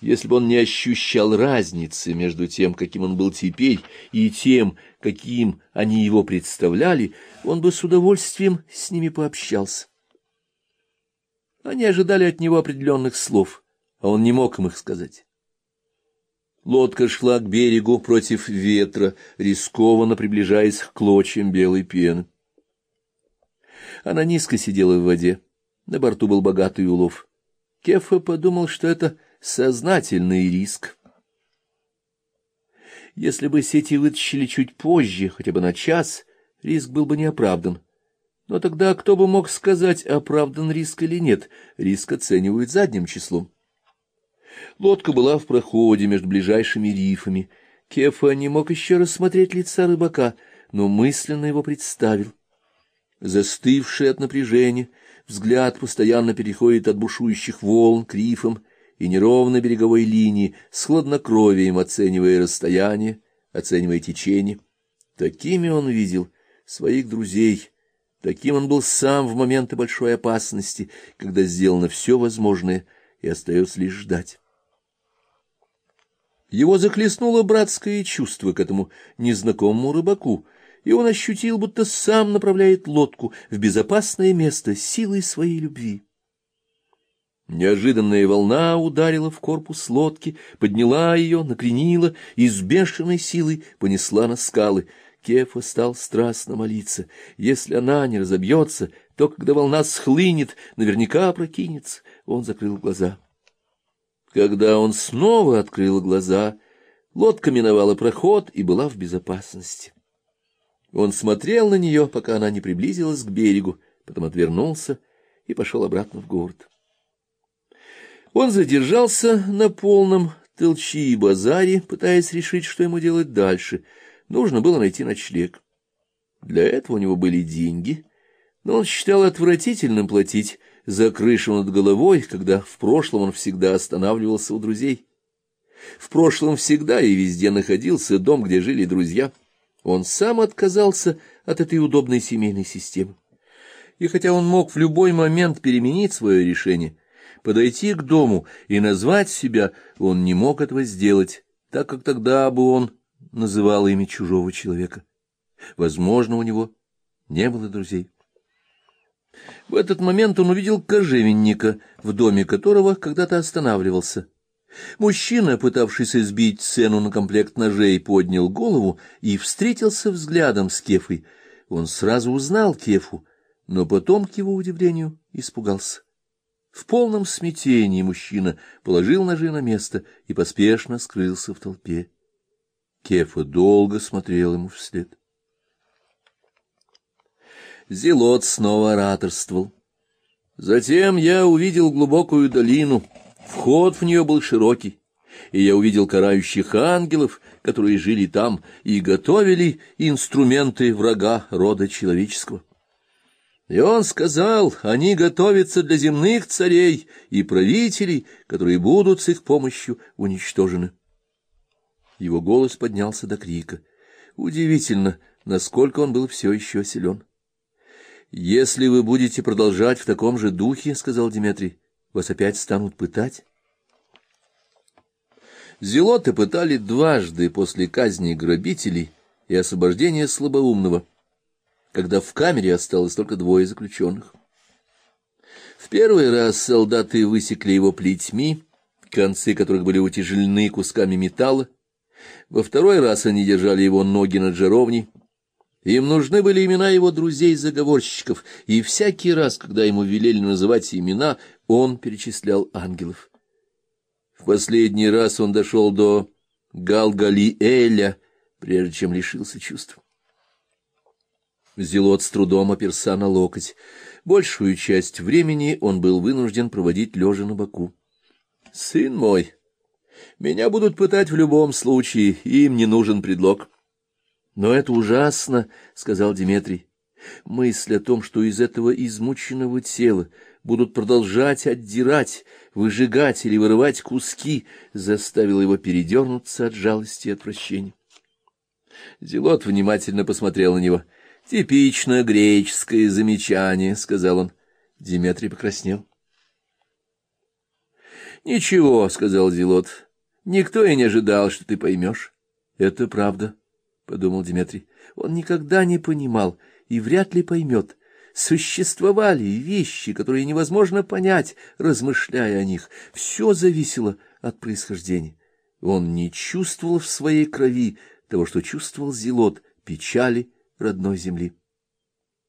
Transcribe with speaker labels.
Speaker 1: Если бы он не ощущал разницы между тем, каким он был теперь, и тем, каким они его представляли, он бы с удовольствием с ними пообщался. Они ожидали от него определенных слов, а он не мог им их сказать. Лодка шла к берегу против ветра, рискованно приближаясь к клочьям белой пены. Она низко сидела в воде. На борту был богатый улов. Кефа подумал, что это сознательный риск. Если бы сети вытащили чуть позже, хотя бы на час, риск был бы неоправдан. Но тогда кто бы мог сказать, оправдан риск или нет? Риск оценивают задним числом. Лодка была в проходе между ближайшими рифами. Кефа не мог еще рассмотреть лица рыбака, но мысленно его представил. Застывший от напряжения, взгляд постоянно переходит от бушующих волн к рифам и неровной береговой линии, с хладнокровием оценивая расстояние, оценивая течение. Такими он видел своих друзей, таким он был сам в моменты большой опасности, когда сделано все возможное, и остается лишь ждать. Его захлестнуло братское чувство к этому незнакомому рыбаку, и он ощутил, будто сам направляет лодку в безопасное место силой своей любви. Неожиданная волна ударила в корпус лодки, подняла ее, накренила и с бешеной силой понесла на скалы. Кефа стал страстно молиться. Если она не разобьется, то, когда волна схлынет, наверняка опрокинется. Он закрыл глаза. Когда он снова открыл глаза, лодка миновала проход и была в безопасности. Он смотрел на нее, пока она не приблизилась к берегу, потом отвернулся и пошел обратно в город. Он задержался на полном толчи и базаре, пытаясь решить, что ему делать дальше. Нужно было найти ночлег. Для этого у него были деньги, но он считал отвратительным платить за крышу над головой, когда в прошлом он всегда останавливался у друзей. В прошлом всегда и везде находился дом, где жили друзья. Он сам отказался от этой удобной семейной системы. И хотя он мог в любой момент переменить свое решение, подойти к дому и назвать себя, он не мог этого сделать, так как тогда бы он называл имя чужого человека. Возможно, у него не было друзей. В этот момент он увидел кожевенника, в доме которого когда-то останавливался. Мужчина, пытавшийся сбить цену на комплект ножей, поднял голову и встретился взглядом с Кефой. Он сразу узнал Кефу, но потом, к его удивлению, испугался. В полном смятении мужчина положил ножи на место и поспешно скрылся в толпе. Кефа долго смотрел ему вслед. Зелот снова ораторствовал. Затем я увидел глубокую долину. Вход в нее был широкий, и я увидел карающих ангелов, которые жили там и готовили инструменты врага рода человеческого. И он сказал, они готовятся для земных царей и правителей, которые будут с их помощью уничтожены. Его голос поднялся до крика. Удивительно, насколько он был все еще силен. Если вы будете продолжать в таком же духе, сказал Дмитрий, вас опять станут пытать. Зелоты пытали дважды после казни грабителей и освобождения слабоумного, когда в камере осталось только двое заключенных. В первый раз солдаты высекли его плетьми, концы которых были утяжелены кусками металла. Во второй раз они держали его ноги над жаровней, им нужны были имена его друзей-заговорщиков, и всякий раз, когда ему велели называть имена, он перечислял ангелов. В последний раз он дошел до Галгалиэля, прежде чем лишился чувств. Зелот с трудом оперся на локоть. Большую часть времени он был вынужден проводить лежа на боку. — Сын мой, меня будут пытать в любом случае, им не нужен предлог. — но это ужасно, сказал Дмитрий. Мысль о том, что из этого измученного тела будут продолжать отдирать, выжигать или вырывать куски, заставила его передернуться от жалости и отвращения. Зелот внимательно посмотрел на него. Типично греческое замечание, сказал он. Дмитрий покраснел. Ничего, — сказал Зелот, — никто и не ожидал, что ты поймешь. — Это правда, — подумал Дмитрий. Он никогда не понимал и вряд ли поймет. Существовали вещи, которые невозможно понять, размышляя о них. Все зависело от происхождения. Он не чувствовал в своей крови того, что чувствовал Зелот, печали родной земли.